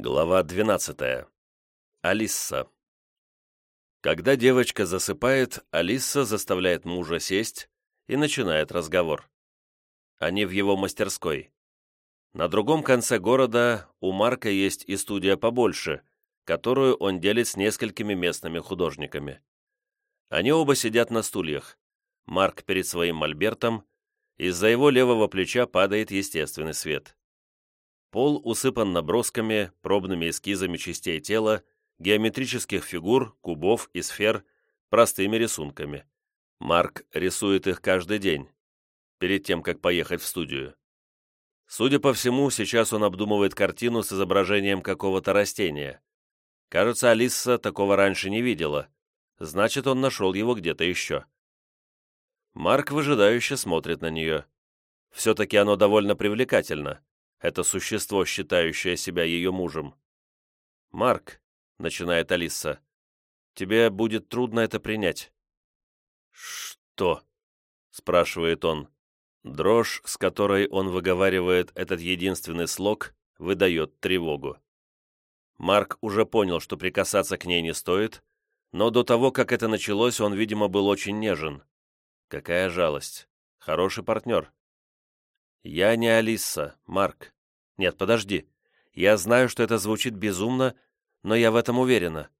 Глава 12. Алисса. Когда девочка засыпает, Алиса заставляет мужа сесть и начинает разговор. Они в его мастерской. На другом конце города у Марка есть и студия побольше, которую он делит с несколькими местными художниками. Они оба сидят на стульях. Марк перед своим мольбертом, из-за его левого плеча падает естественный свет. Пол усыпан набросками, пробными эскизами частей тела, геометрических фигур, кубов и сфер, простыми рисунками. Марк рисует их каждый день, перед тем, как поехать в студию. Судя по всему, сейчас он обдумывает картину с изображением какого-то растения. Кажется, Алиса такого раньше не видела. Значит, он нашел его где-то еще. Марк выжидающе смотрит на нее. Все-таки оно довольно привлекательно это существо, считающее себя ее мужем. «Марк», — начинает Алиса, — «тебе будет трудно это принять». «Что?» — спрашивает он. Дрожь, с которой он выговаривает этот единственный слог, выдает тревогу. Марк уже понял, что прикасаться к ней не стоит, но до того, как это началось, он, видимо, был очень нежен. Какая жалость. Хороший партнер. «Я не Алиса, Марк. Нет, подожди. Я знаю, что это звучит безумно, но я в этом уверена.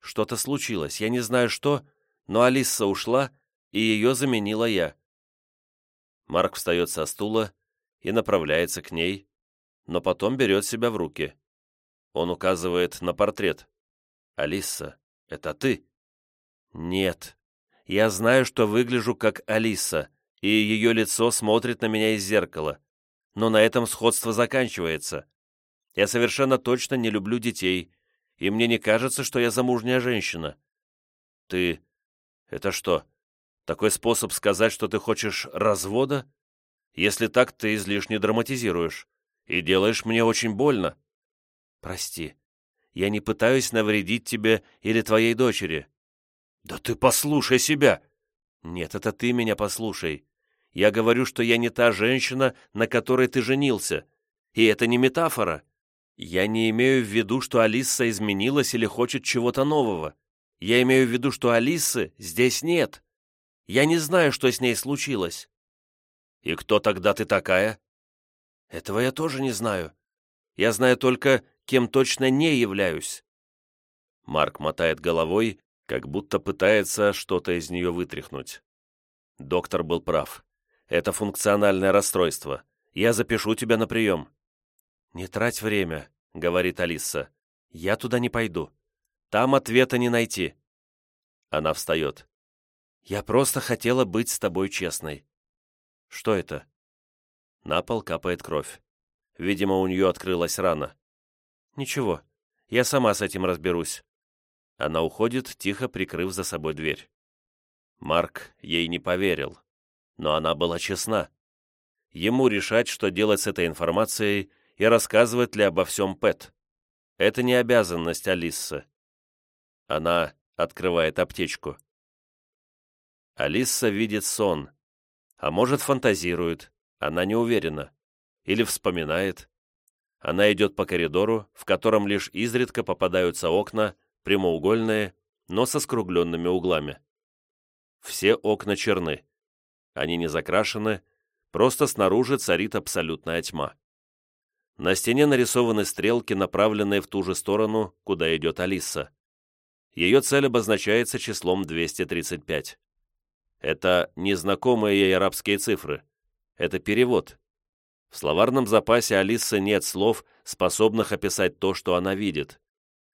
Что-то случилось, я не знаю что, но Алиса ушла, и ее заменила я». Марк встает со стула и направляется к ней, но потом берет себя в руки. Он указывает на портрет. «Алиса, это ты?» «Нет. Я знаю, что выгляжу как Алиса, и ее лицо смотрит на меня из зеркала. Но на этом сходство заканчивается. Я совершенно точно не люблю детей, и мне не кажется, что я замужняя женщина. Ты... Это что, такой способ сказать, что ты хочешь развода? Если так, ты излишне драматизируешь и делаешь мне очень больно. Прости, я не пытаюсь навредить тебе или твоей дочери. Да ты послушай себя! Нет, это ты меня послушай. Я говорю, что я не та женщина, на которой ты женился. И это не метафора. Я не имею в виду, что Алиса изменилась или хочет чего-то нового. Я имею в виду, что Алисы здесь нет. Я не знаю, что с ней случилось. И кто тогда ты такая? Этого я тоже не знаю. Я знаю только, кем точно не являюсь. Марк мотает головой, как будто пытается что-то из нее вытряхнуть. Доктор был прав. Это функциональное расстройство. Я запишу тебя на прием». «Не трать время», — говорит Алиса. «Я туда не пойду. Там ответа не найти». Она встает. «Я просто хотела быть с тобой честной». «Что это?» На пол капает кровь. Видимо, у нее открылась рана. «Ничего, я сама с этим разберусь». Она уходит, тихо прикрыв за собой дверь. Марк ей не поверил но она была честна. Ему решать, что делать с этой информацией и рассказывать ли обо всем Пэт. Это не обязанность Алисы. Она открывает аптечку. Алиса видит сон, а может фантазирует, она не уверена, или вспоминает. Она идет по коридору, в котором лишь изредка попадаются окна, прямоугольные, но со скругленными углами. Все окна черны. Они не закрашены, просто снаружи царит абсолютная тьма. На стене нарисованы стрелки, направленные в ту же сторону, куда идет Алиса. Ее цель обозначается числом 235. Это незнакомые ей арабские цифры. Это перевод. В словарном запасе Алисы нет слов, способных описать то, что она видит.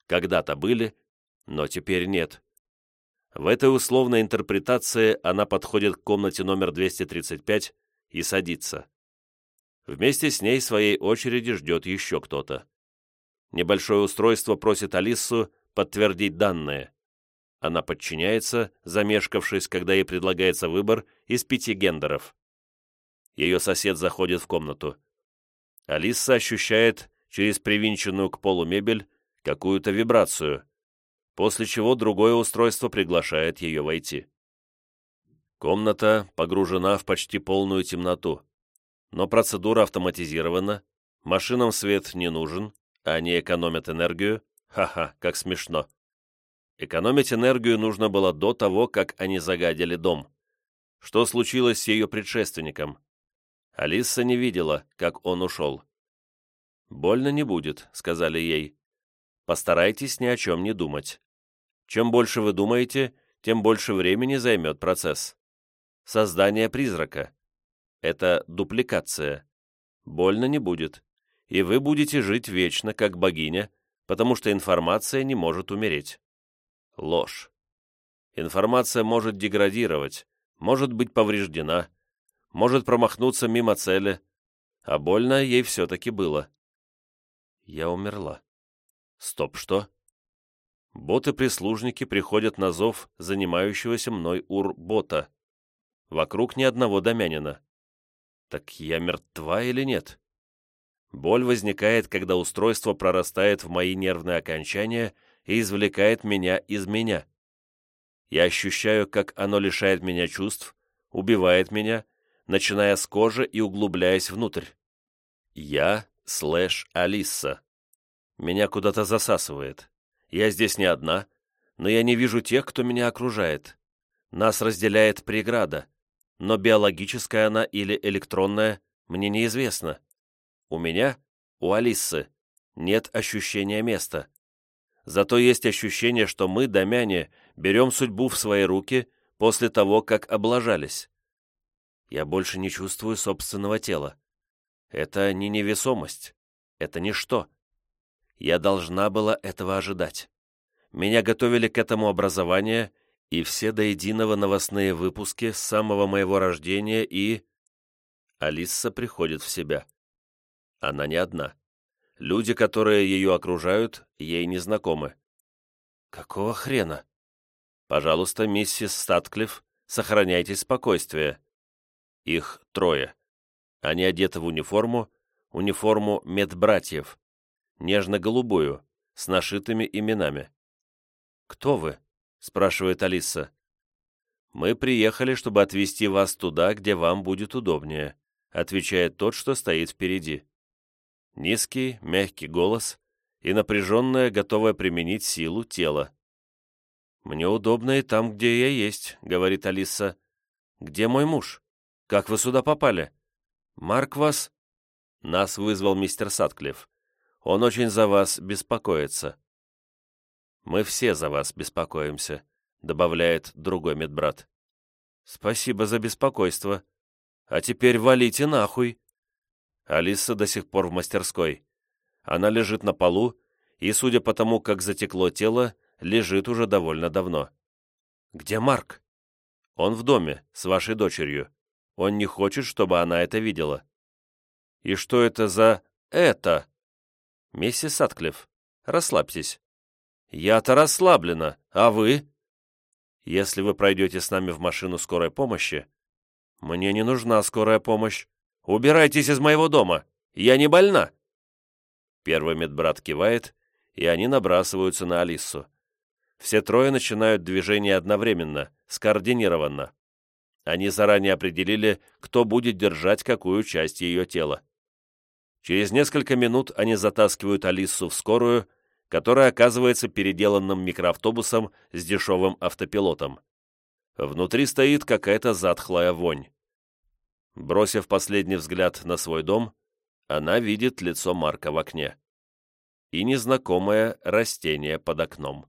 Когда-то были, но теперь нет. В этой условной интерпретации она подходит к комнате номер 235 и садится. Вместе с ней своей очереди ждет еще кто-то. Небольшое устройство просит Алису подтвердить данные. Она подчиняется, замешкавшись, когда ей предлагается выбор из пяти гендеров. Ее сосед заходит в комнату. Алиса ощущает через привинченную к полу мебель какую-то вибрацию, после чего другое устройство приглашает ее войти. Комната погружена в почти полную темноту, но процедура автоматизирована, машинам свет не нужен, Они экономят энергию? Ха-ха, как смешно. Экономить энергию нужно было до того, как они загадили дом. Что случилось с ее предшественником? Алиса не видела, как он ушел. «Больно не будет», — сказали ей. «Постарайтесь ни о чем не думать. Чем больше вы думаете, тем больше времени займет процесс. Создание призрака. Это дупликация. Больно не будет. И вы будете жить вечно, как богиня, потому что информация не может умереть. Ложь. Информация может деградировать, может быть повреждена, может промахнуться мимо цели, а больно ей все-таки было. Я умерла. Стоп, что? Боты-прислужники приходят на зов занимающегося мной ур-бота. Вокруг ни одного домянина. Так я мертва или нет? Боль возникает, когда устройство прорастает в мои нервные окончания и извлекает меня из меня. Я ощущаю, как оно лишает меня чувств, убивает меня, начиная с кожи и углубляясь внутрь. Я слэш Алиса. Меня куда-то засасывает. Я здесь не одна, но я не вижу тех, кто меня окружает. Нас разделяет преграда, но биологическая она или электронная мне неизвестно. У меня, у Алисы, нет ощущения места. Зато есть ощущение, что мы, домяне, берем судьбу в свои руки после того, как облажались. Я больше не чувствую собственного тела. Это не невесомость. Это ничто. Я должна была этого ожидать. Меня готовили к этому образование, и все до единого новостные выпуски с самого моего рождения и... Алиса приходит в себя. Она не одна. Люди, которые ее окружают, ей не знакомы. «Какого хрена?» «Пожалуйста, миссис Статклифф, сохраняйте спокойствие». Их трое. Они одеты в униформу, униформу медбратьев, нежно-голубую, с нашитыми именами. «Кто вы?» — спрашивает Алиса. «Мы приехали, чтобы отвезти вас туда, где вам будет удобнее», — отвечает тот, что стоит впереди. Низкий, мягкий голос и напряженное, готовое применить силу тело. «Мне удобно и там, где я есть», — говорит Алиса. «Где мой муж? Как вы сюда попали?» «Марк вас...» Нас вызвал мистер Сатклифф. Он очень за вас беспокоится». «Мы все за вас беспокоимся», — добавляет другой медбрат. «Спасибо за беспокойство. А теперь валите нахуй». Алиса до сих пор в мастерской. Она лежит на полу и, судя по тому, как затекло тело, лежит уже довольно давно. «Где Марк?» «Он в доме, с вашей дочерью. Он не хочет, чтобы она это видела». «И что это за «это»?» «Миссис Сатклифф, расслабьтесь». «Я-то расслаблена, а вы?» «Если вы пройдете с нами в машину скорой помощи...» «Мне не нужна скорая помощь. Убирайтесь из моего дома. Я не больна». Первый медбрат кивает, и они набрасываются на Алису. Все трое начинают движение одновременно, скоординированно. Они заранее определили, кто будет держать какую часть ее тела. Через несколько минут они затаскивают Алису в скорую, которая оказывается переделанным микроавтобусом с дешевым автопилотом. Внутри стоит какая-то затхлая вонь. Бросив последний взгляд на свой дом, она видит лицо Марка в окне и незнакомое растение под окном.